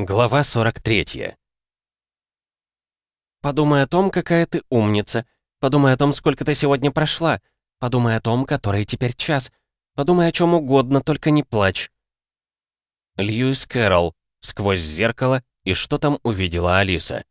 Глава 43 «Подумай о том, какая ты умница. Подумай о том, сколько ты сегодня прошла. Подумай о том, который теперь час. Подумай о чем угодно, только не плачь». Льюис Кэрролл. Сквозь зеркало. И что там увидела Алиса?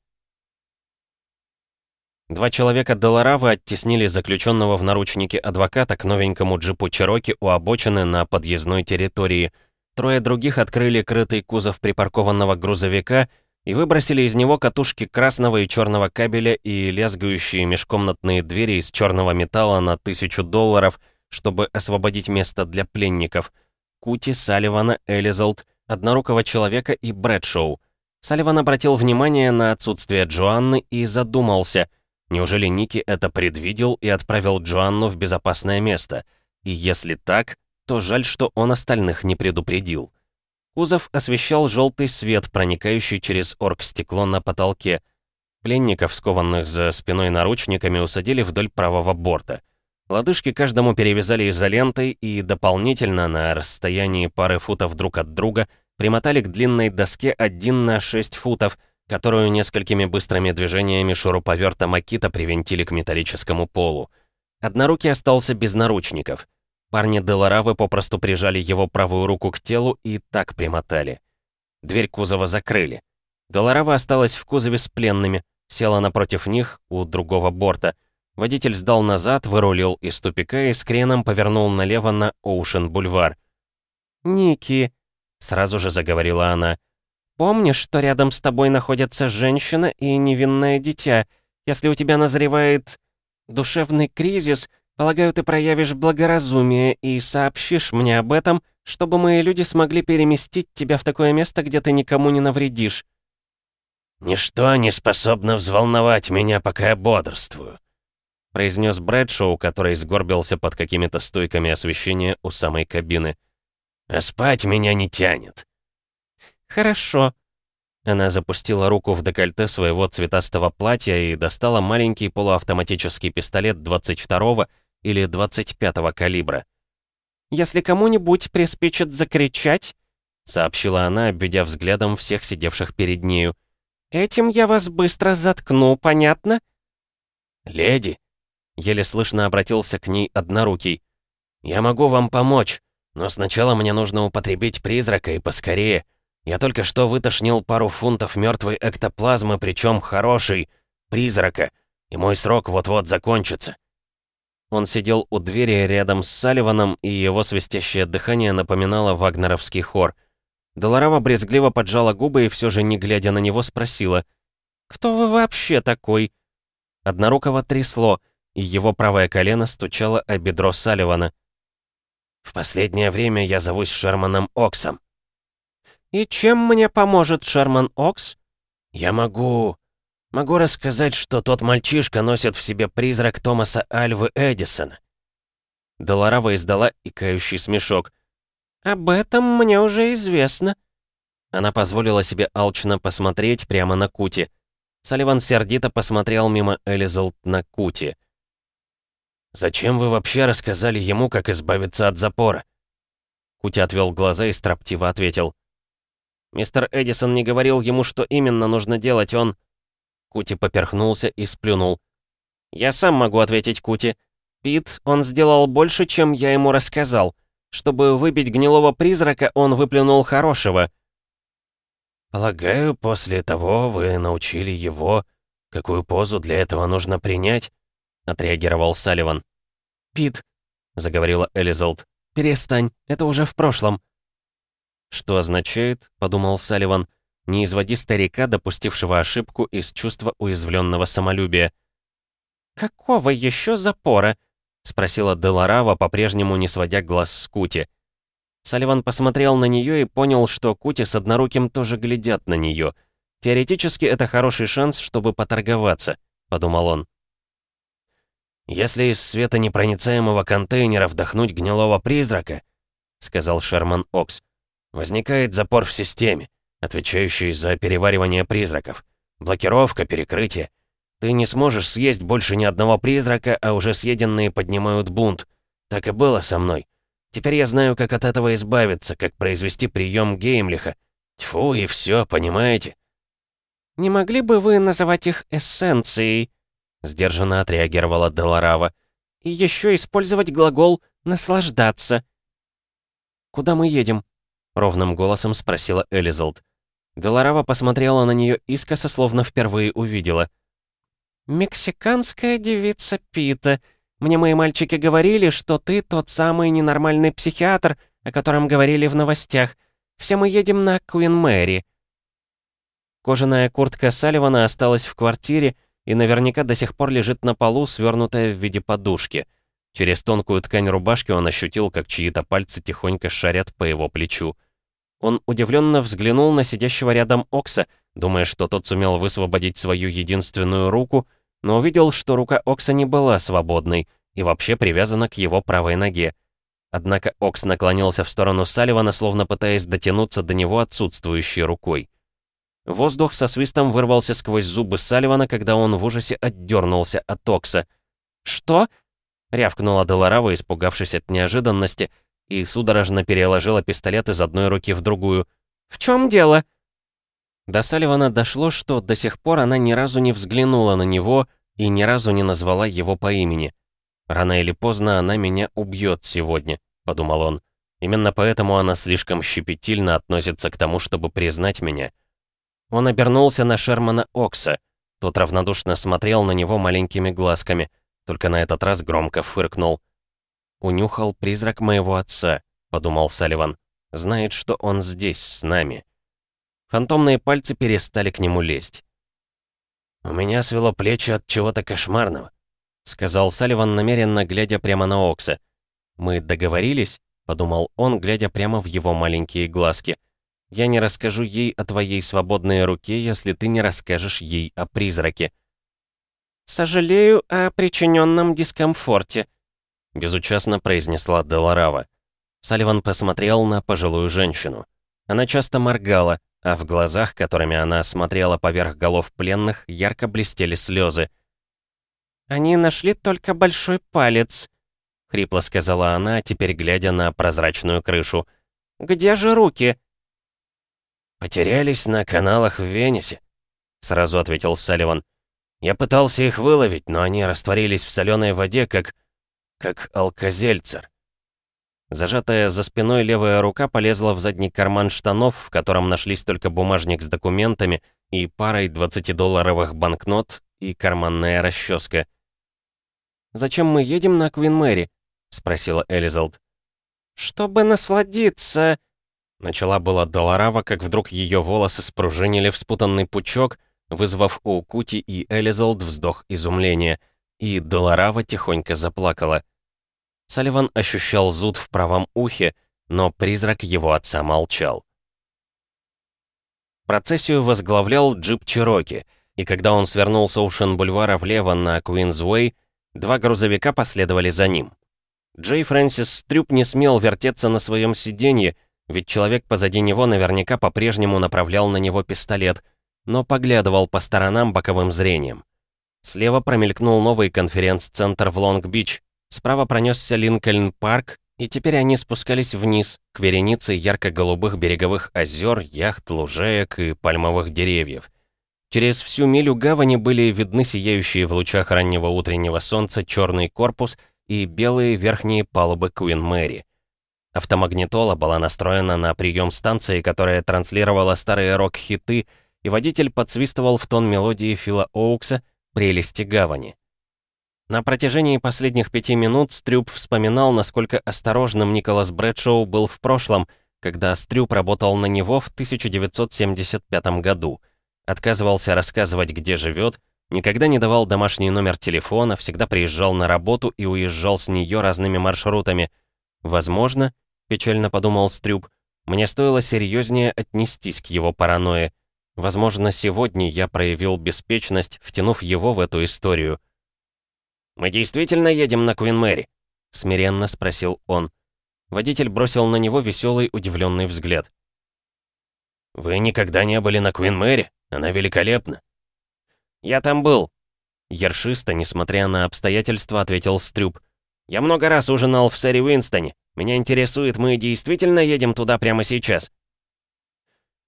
Два человека Долоравы оттеснили заключенного в наручники адвоката к новенькому джипу Чироки у обочины на подъездной территории – Трое других открыли крытый кузов припаркованного грузовика и выбросили из него катушки красного и черного кабеля и лязгающие межкомнатные двери из черного металла на тысячу долларов, чтобы освободить место для пленников. Кути, Салливана, Элизалд, Однорукого Человека и Брэдшоу. Салливан обратил внимание на отсутствие Джоанны и задумался, неужели Ники это предвидел и отправил Джоанну в безопасное место? И если так, то жаль, что он остальных не предупредил. Кузов освещал желтый свет, проникающий через оргстекло на потолке. Пленников, скованных за спиной наручниками, усадили вдоль правого борта. Лодыжки каждому перевязали изолентой и дополнительно на расстоянии пары футов друг от друга примотали к длинной доске 1 на 6 футов, которую несколькими быстрыми движениями шуруповерта Макита привинтили к металлическому полу. Однорукий остался без наручников. Парни Деларавы попросту прижали его правую руку к телу и так примотали. Дверь кузова закрыли. Деларава осталась в кузове с пленными, села напротив них у другого борта. Водитель сдал назад, вырулил из тупика и с креном повернул налево на Оушен-бульвар. «Ники», — сразу же заговорила она, — «помнишь, что рядом с тобой находятся женщина и невинное дитя? Если у тебя назревает душевный кризис, Полагаю, ты проявишь благоразумие и сообщишь мне об этом, чтобы мои люди смогли переместить тебя в такое место, где ты никому не навредишь». «Ничто не способно взволновать меня, пока я бодрствую», произнес Брэдшоу, который сгорбился под какими-то стойками освещения у самой кабины. «А спать меня не тянет». «Хорошо». Она запустила руку в декольте своего цветастого платья и достала маленький полуавтоматический пистолет 22-го или 25-го калибра. «Если кому-нибудь приспичит закричать», — сообщила она, обведя взглядом всех сидевших перед нею, «этим я вас быстро заткну, понятно?» «Леди», — еле слышно обратился к ней однорукий, «я могу вам помочь, но сначала мне нужно употребить призрака и поскорее. Я только что вытошнил пару фунтов мертвой эктоплазмы, причем хорошей, призрака, и мой срок вот-вот закончится. Он сидел у двери рядом с Салливаном, и его свистящее дыхание напоминало вагнеровский хор. Долорава брезгливо поджала губы и все же, не глядя на него, спросила. «Кто вы вообще такой?» Однорукого трясло, и его правое колено стучало о бедро Салливана. «В последнее время я зовусь Шерманом Оксом». «И чем мне поможет Шерман Окс?» «Я могу...» Могу рассказать, что тот мальчишка носит в себе призрак Томаса Альвы Эдисона». Долорава издала икающий смешок. «Об этом мне уже известно». Она позволила себе алчно посмотреть прямо на Кути. Салливан сердито посмотрел мимо Элизалт на Кути. «Зачем вы вообще рассказали ему, как избавиться от запора?» Кути отвел глаза и строптиво ответил. «Мистер Эдисон не говорил ему, что именно нужно делать, он...» Кути поперхнулся и сплюнул. «Я сам могу ответить Кути. Пит, он сделал больше, чем я ему рассказал. Чтобы выбить гнилого призрака, он выплюнул хорошего». «Полагаю, после того вы научили его, какую позу для этого нужно принять?» — отреагировал Салливан. «Пит», — заговорила Элизалд, — «перестань, это уже в прошлом». «Что означает, — подумал Салливан, — не изводи старика, допустившего ошибку из чувства уязвленного самолюбия. «Какого еще запора?» — спросила Деларава, по-прежнему не сводя глаз с Кути. Салливан посмотрел на нее и понял, что Кути с одноруким тоже глядят на нее. Теоретически это хороший шанс, чтобы поторговаться, подумал он. «Если из света непроницаемого контейнера вдохнуть гнилого призрака», — сказал Шерман Окс, — «возникает запор в системе отвечающий за переваривание призраков. Блокировка, перекрытие. Ты не сможешь съесть больше ни одного призрака, а уже съеденные поднимают бунт. Так и было со мной. Теперь я знаю, как от этого избавиться, как произвести прием Геймлиха. Тьфу, и все, понимаете? «Не могли бы вы называть их эссенцией?» Сдержанно отреагировала Деларава. «И еще использовать глагол «наслаждаться». «Куда мы едем?» Ровным голосом спросила Элизалд. Деларава посмотрела на нее искоса, словно впервые увидела. «Мексиканская девица Пита. Мне мои мальчики говорили, что ты тот самый ненормальный психиатр, о котором говорили в новостях. Все мы едем на Куин Мэри». Кожаная куртка Салливана осталась в квартире и наверняка до сих пор лежит на полу, свернутая в виде подушки. Через тонкую ткань рубашки он ощутил, как чьи-то пальцы тихонько шарят по его плечу. Он удивленно взглянул на сидящего рядом Окса, думая, что тот сумел высвободить свою единственную руку, но увидел, что рука Окса не была свободной и вообще привязана к его правой ноге. Однако Окс наклонился в сторону Салливана, словно пытаясь дотянуться до него отсутствующей рукой. Воздух со свистом вырвался сквозь зубы Салливана, когда он в ужасе отдернулся от Окса. «Что?» — рявкнула Деларава, испугавшись от неожиданности, и судорожно переложила пистолет из одной руки в другую. «В чем дело?» До Салливана дошло, что до сих пор она ни разу не взглянула на него и ни разу не назвала его по имени. «Рано или поздно она меня убьет сегодня», — подумал он. «Именно поэтому она слишком щепетильно относится к тому, чтобы признать меня». Он обернулся на Шермана Окса. Тот равнодушно смотрел на него маленькими глазками, только на этот раз громко фыркнул. «Унюхал призрак моего отца», — подумал Салливан. «Знает, что он здесь, с нами». Фантомные пальцы перестали к нему лезть. «У меня свело плечи от чего-то кошмарного», — сказал Салливан, намеренно глядя прямо на Окса. «Мы договорились?» — подумал он, глядя прямо в его маленькие глазки. Я не расскажу ей о твоей свободной руке, если ты не расскажешь ей о призраке». «Сожалею о причиненном дискомфорте», — безучастно произнесла Деларава. Салливан посмотрел на пожилую женщину. Она часто моргала, а в глазах, которыми она смотрела поверх голов пленных, ярко блестели слезы. «Они нашли только большой палец», — хрипло сказала она, теперь глядя на прозрачную крышу. «Где же руки?» «Потерялись на каналах в Венесе», — сразу ответил Салливан. «Я пытался их выловить, но они растворились в соленой воде, как... как алкозельцер». Зажатая за спиной левая рука полезла в задний карман штанов, в котором нашлись только бумажник с документами и парой 20-долларовых банкнот и карманная расческа. «Зачем мы едем на Квин Мэри?» — спросила Элизалд. «Чтобы насладиться...» Начала была Долорава, как вдруг ее волосы спружинили в спутанный пучок, вызвав у Кути и Элизалд вздох изумления, и Долорава тихонько заплакала. Салливан ощущал зуд в правом ухе, но призрак его отца молчал. Процессию возглавлял джип Чироки, и когда он свернул с Оушен-бульвара влево на Куинзвей, два грузовика последовали за ним. Джей Фрэнсис Стрюп не смел вертеться на своем сиденье, ведь человек позади него наверняка по-прежнему направлял на него пистолет, но поглядывал по сторонам боковым зрением. Слева промелькнул новый конференц-центр в Лонг-Бич, справа пронесся Линкольн-парк, и теперь они спускались вниз, к веренице ярко-голубых береговых озер, яхт, лужаек и пальмовых деревьев. Через всю милю гавани были видны сияющие в лучах раннего утреннего солнца черный корпус и белые верхние палубы Куин Мэри. Автомагнитола была настроена на прием станции, которая транслировала старые рок-хиты, и водитель подсвистывал в тон мелодии Фила Оукса «Прелести гавани». На протяжении последних пяти минут Стрюп вспоминал, насколько осторожным Николас Брэдшоу был в прошлом, когда Стрюп работал на него в 1975 году. Отказывался рассказывать, где живет, никогда не давал домашний номер телефона, всегда приезжал на работу и уезжал с нее разными маршрутами. Возможно, печально подумал Стрюб, мне стоило серьезнее отнестись к его паранойе. Возможно, сегодня я проявил беспечность, втянув его в эту историю. «Мы действительно едем на Куин Мэри?» — смиренно спросил он. Водитель бросил на него веселый, удивленный взгляд. «Вы никогда не были на Куин Мэри? Она великолепна». «Я там был», — Ершисто, несмотря на обстоятельства, ответил Стрюб. «Я много раз ужинал в Сэре Уинстоне. Меня интересует, мы действительно едем туда прямо сейчас?»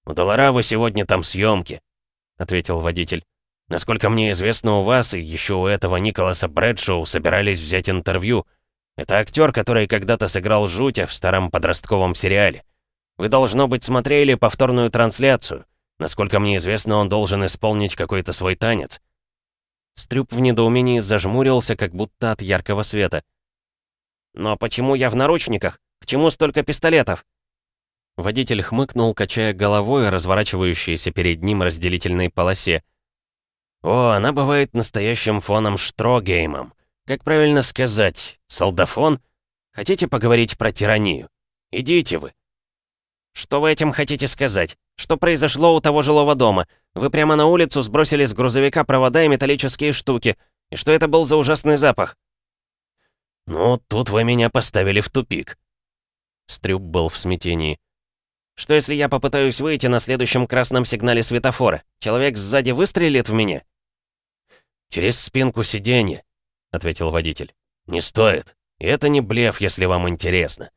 «У Долоравы сегодня там съемки», — ответил водитель. «Насколько мне известно, у вас и еще у этого Николаса Брэдшоу собирались взять интервью. Это актер, который когда-то сыграл Жутя в старом подростковом сериале. Вы, должно быть, смотрели повторную трансляцию. Насколько мне известно, он должен исполнить какой-то свой танец». Стрюп в недоумении зажмурился, как будто от яркого света. «Но почему я в наручниках? К чему столько пистолетов?» Водитель хмыкнул, качая головой, разворачивающейся перед ним разделительной полосе. «О, она бывает настоящим фоном Штрогеймом. Как правильно сказать? Солдафон? Хотите поговорить про тиранию? Идите вы». «Что вы этим хотите сказать? Что произошло у того жилого дома? Вы прямо на улицу сбросили с грузовика провода и металлические штуки. И что это был за ужасный запах?» «Ну, тут вы меня поставили в тупик». Стрюб был в смятении. Что если я попытаюсь выйти на следующем красном сигнале светофора? Человек сзади выстрелит в меня?» «Через спинку сиденья», — ответил водитель. «Не стоит. И это не блеф, если вам интересно.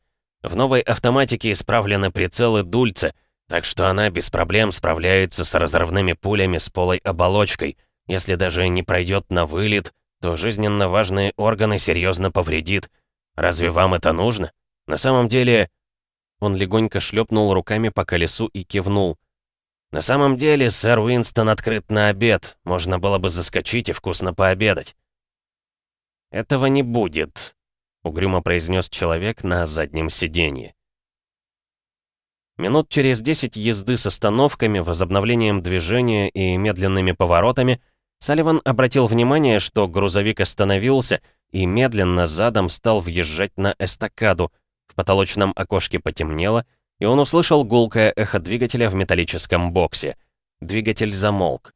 В новой автоматике исправлены прицелы дульца, так что она без проблем справляется с разрывными пулями с полой оболочкой. Если даже не пройдет на вылет, то жизненно важные органы серьезно повредит. Разве вам это нужно? На самом деле, он легонько шлепнул руками по колесу и кивнул. «На самом деле, сэр Уинстон открыт на обед. Можно было бы заскочить и вкусно пообедать». «Этого не будет», — угрюмо произнес человек на заднем сиденье. Минут через десять езды с остановками, возобновлением движения и медленными поворотами Салливан обратил внимание, что грузовик остановился и медленно задом стал въезжать на эстакаду, в потолочном окошке потемнело, и он услышал гулкое эхо двигателя в металлическом боксе. Двигатель замолк.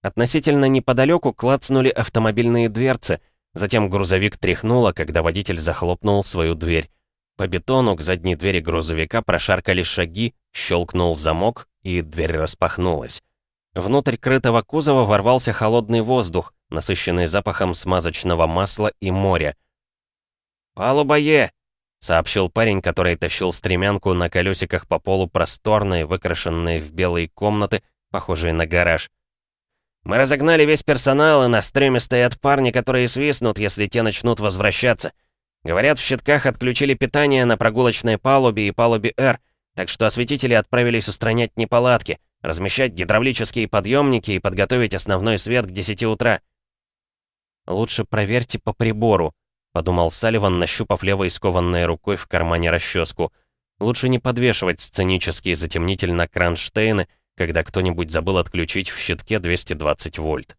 Относительно неподалеку клацнули автомобильные дверцы, затем грузовик тряхнуло, когда водитель захлопнул свою дверь. По бетону к задней двери грузовика прошаркали шаги, щелкнул замок, и дверь распахнулась. Внутрь крытого кузова ворвался холодный воздух, насыщенный запахом смазочного масла и моря. «Палуба Е!» Сообщил парень, который тащил стремянку на колесиках по полу просторной, выкрашенной в белые комнаты, похожие на гараж. «Мы разогнали весь персонал, и на стреме стоят парни, которые свистнут, если те начнут возвращаться. Говорят, в щитках отключили питание на прогулочной палубе и палубе «Р», так что осветители отправились устранять неполадки, размещать гидравлические подъемники и подготовить основной свет к 10 утра. «Лучше проверьте по прибору», — подумал Салливан, нащупав левой скованной рукой в кармане расческу. «Лучше не подвешивать сценический затемнитель на кронштейны, когда кто-нибудь забыл отключить в щитке 220 вольт».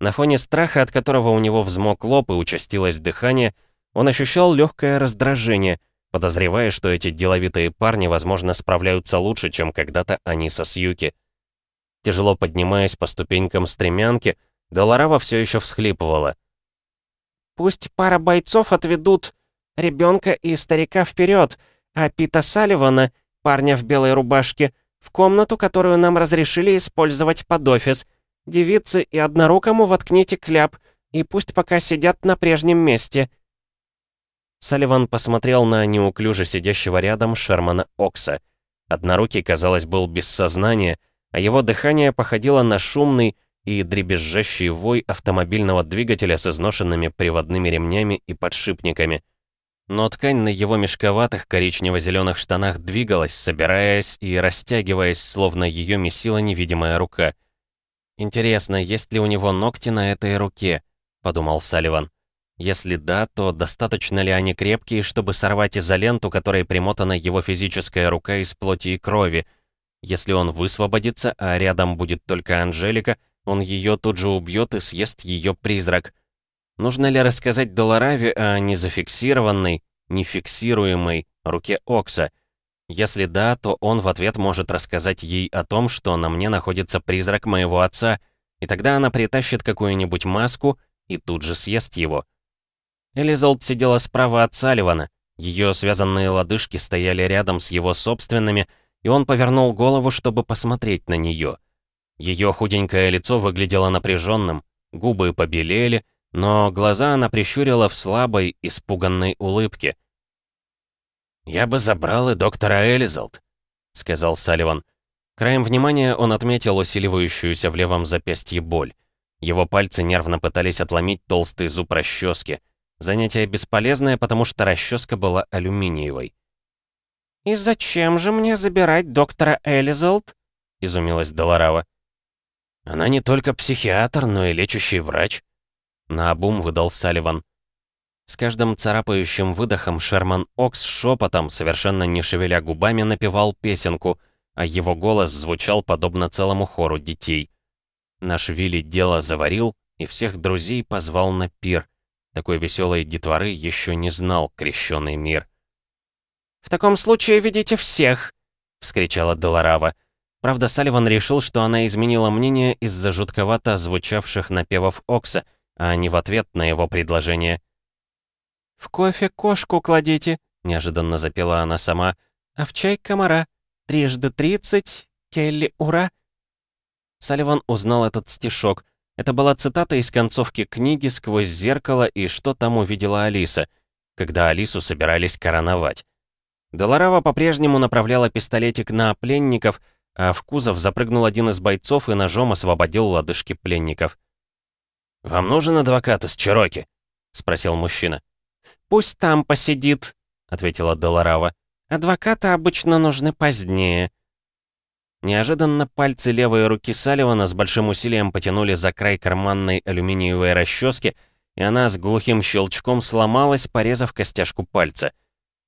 На фоне страха, от которого у него взмок лоб и участилось дыхание, он ощущал легкое раздражение, подозревая, что эти деловитые парни, возможно, справляются лучше, чем когда-то они со Сьюки. Тяжело поднимаясь по ступенькам стремянки, Долорава все еще всхлипывала — Пусть пара бойцов отведут ребенка и старика вперед, а Пита Салливана, парня в белой рубашке, в комнату, которую нам разрешили использовать под офис. Девицы и однорукому воткните кляп, и пусть пока сидят на прежнем месте». Салливан посмотрел на неуклюже сидящего рядом Шермана Окса. Однорукий, казалось, был без сознания, а его дыхание походило на шумный, и дребезжащий вой автомобильного двигателя с изношенными приводными ремнями и подшипниками. Но ткань на его мешковатых коричнево-зеленых штанах двигалась, собираясь и растягиваясь, словно ее месила невидимая рука. «Интересно, есть ли у него ногти на этой руке?» — подумал Салливан. Если да, то достаточно ли они крепкие, чтобы сорвать изоленту, которой примотана его физическая рука из плоти и крови? Если он высвободится, а рядом будет только Анжелика, он ее тут же убьет и съест ее призрак. Нужно ли рассказать Долораве о незафиксированной, нефиксируемой руке Окса? Если да, то он в ответ может рассказать ей о том, что на мне находится призрак моего отца, и тогда она притащит какую-нибудь маску и тут же съест его. Элизалд сидела справа от Салливана, ее связанные лодыжки стояли рядом с его собственными, и он повернул голову, чтобы посмотреть на нее. Ее худенькое лицо выглядело напряженным, губы побелели, но глаза она прищурила в слабой, испуганной улыбке. «Я бы забрал и доктора Элизалд», — сказал Салливан. Краем внимания он отметил усиливающуюся в левом запястье боль. Его пальцы нервно пытались отломить толстый зуб расчески. Занятие бесполезное, потому что расческа была алюминиевой. «И зачем же мне забирать доктора Элизалд?» — изумилась Долорава. «Она не только психиатр, но и лечащий врач», — наобум выдал Салливан. С каждым царапающим выдохом Шерман Окс шепотом, совершенно не шевеля губами, напевал песенку, а его голос звучал подобно целому хору детей. Наш Вилли дело заварил и всех друзей позвал на пир. Такой веселой детворы еще не знал крещеный мир. «В таком случае ведите всех!» — вскричала Долорава. Правда, Салливан решил, что она изменила мнение из-за жутковато звучавших напевов Окса, а не в ответ на его предложение. «В кофе кошку кладите», — неожиданно запела она сама. «А в чай комара. Трижды тридцать. Келли, ура!» Салливан узнал этот стишок. Это была цитата из концовки книги «Сквозь зеркало» и «Что там увидела Алиса», когда Алису собирались короновать. Долорава по-прежнему направляла пистолетик на пленников, а в кузов запрыгнул один из бойцов и ножом освободил лодыжки пленников. «Вам нужен адвокат из Чироки?» — спросил мужчина. «Пусть там посидит», — ответила Долорава. «Адвокаты обычно нужны позднее». Неожиданно пальцы левой руки Салливана с большим усилием потянули за край карманной алюминиевой расчески, и она с глухим щелчком сломалась, порезав костяшку пальца.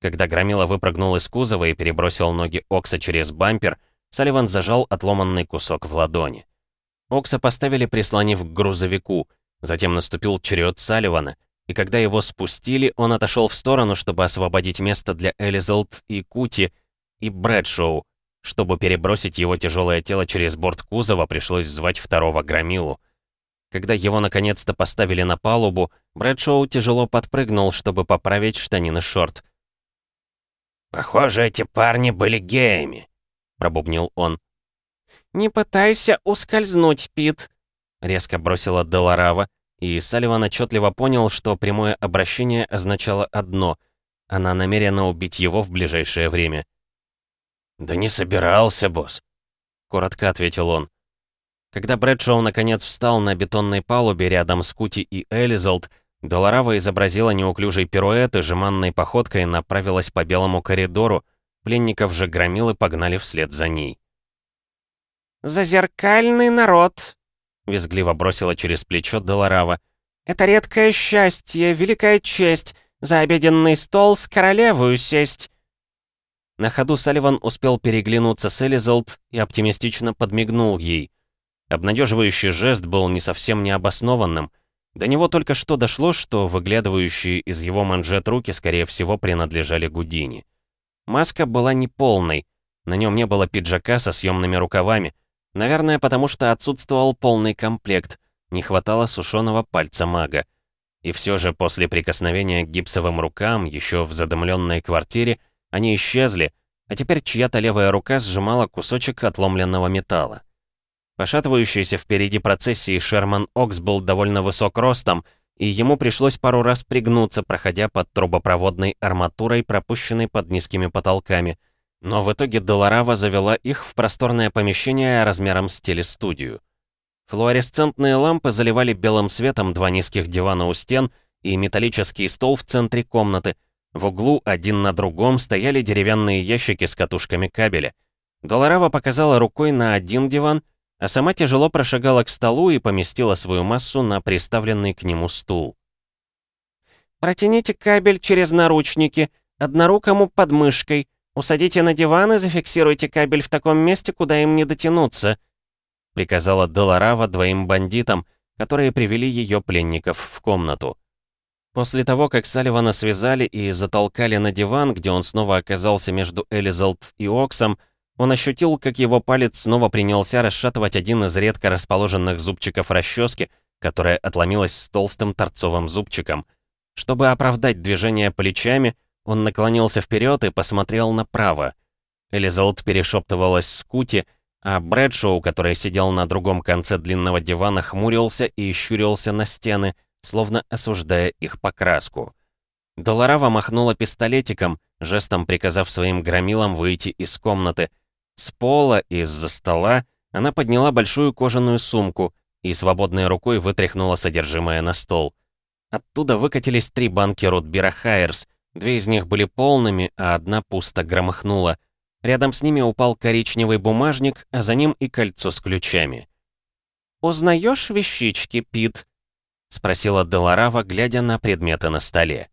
Когда Громила выпрыгнул из кузова и перебросил ноги Окса через бампер, Салливан зажал отломанный кусок в ладони. Окса поставили, прислонив к грузовику. Затем наступил черед Салливана, и когда его спустили, он отошел в сторону, чтобы освободить место для Элизалд и Кути, и Брэдшоу. Чтобы перебросить его тяжелое тело через борт кузова, пришлось звать второго громилу. Когда его наконец-то поставили на палубу, Брэдшоу тяжело подпрыгнул, чтобы поправить штанины шорт. «Похоже, эти парни были геями», — пробубнил он. «Не пытайся ускользнуть, Пит», — резко бросила Деларава, и Салливан отчетливо понял, что прямое обращение означало одно — она намерена убить его в ближайшее время. «Да не собирался, босс», — коротко ответил он. Когда Брэдшоу наконец встал на бетонной палубе рядом с Кути и Элизалд, Долорава изобразила неуклюжий пируэт и жеманной походкой направилась по белому коридору, пленников же громил и погнали вслед за ней. «Зазеркальный народ!» — визгливо бросила через плечо Долорава. «Это редкое счастье, великая честь, за обеденный стол с королевою сесть!» На ходу Салливан успел переглянуться с Элизалд и оптимистично подмигнул ей. Обнадеживающий жест был не совсем необоснованным. До него только что дошло, что выглядывающие из его манжет руки, скорее всего, принадлежали Гудини. Маска была неполной, на нем не было пиджака со съемными рукавами, Наверное, потому что отсутствовал полный комплект, не хватало сушеного пальца мага. И все же после прикосновения к гипсовым рукам, еще в задымленной квартире, они исчезли, а теперь чья-то левая рука сжимала кусочек отломленного металла. Пошатывающийся впереди процессии Шерман Окс был довольно высок ростом, и ему пришлось пару раз пригнуться, проходя под трубопроводной арматурой, пропущенной под низкими потолками — но в итоге Долорава завела их в просторное помещение размером с телестудию. Флуоресцентные лампы заливали белым светом два низких дивана у стен и металлический стол в центре комнаты. В углу один на другом стояли деревянные ящики с катушками кабеля. Долорава показала рукой на один диван, а сама тяжело прошагала к столу и поместила свою массу на приставленный к нему стул. «Протяните кабель через наручники, однорукому под мышкой», «Усадите на диван и зафиксируйте кабель в таком месте, куда им не дотянуться», приказала Долорава двоим бандитам, которые привели ее пленников в комнату. После того, как Салливана связали и затолкали на диван, где он снова оказался между Элизалд и Оксом, он ощутил, как его палец снова принялся расшатывать один из редко расположенных зубчиков расчески, которая отломилась с толстым торцовым зубчиком. Чтобы оправдать движение плечами, он наклонился вперед и посмотрел направо. Элизалд перешептывалась с Кути, а Брэдшоу, который сидел на другом конце длинного дивана, хмурился и щурился на стены, словно осуждая их покраску. Долорава махнула пистолетиком, жестом приказав своим громилам выйти из комнаты. С пола из-за стола она подняла большую кожаную сумку и свободной рукой вытряхнула содержимое на стол. Оттуда выкатились три банки рутбира Хайерс. Две из них были полными, а одна пусто громыхнула. Рядом с ними упал коричневый бумажник, а за ним и кольцо с ключами. «Узнаешь вещички, Пит?» — спросила Деларава, глядя на предметы на столе.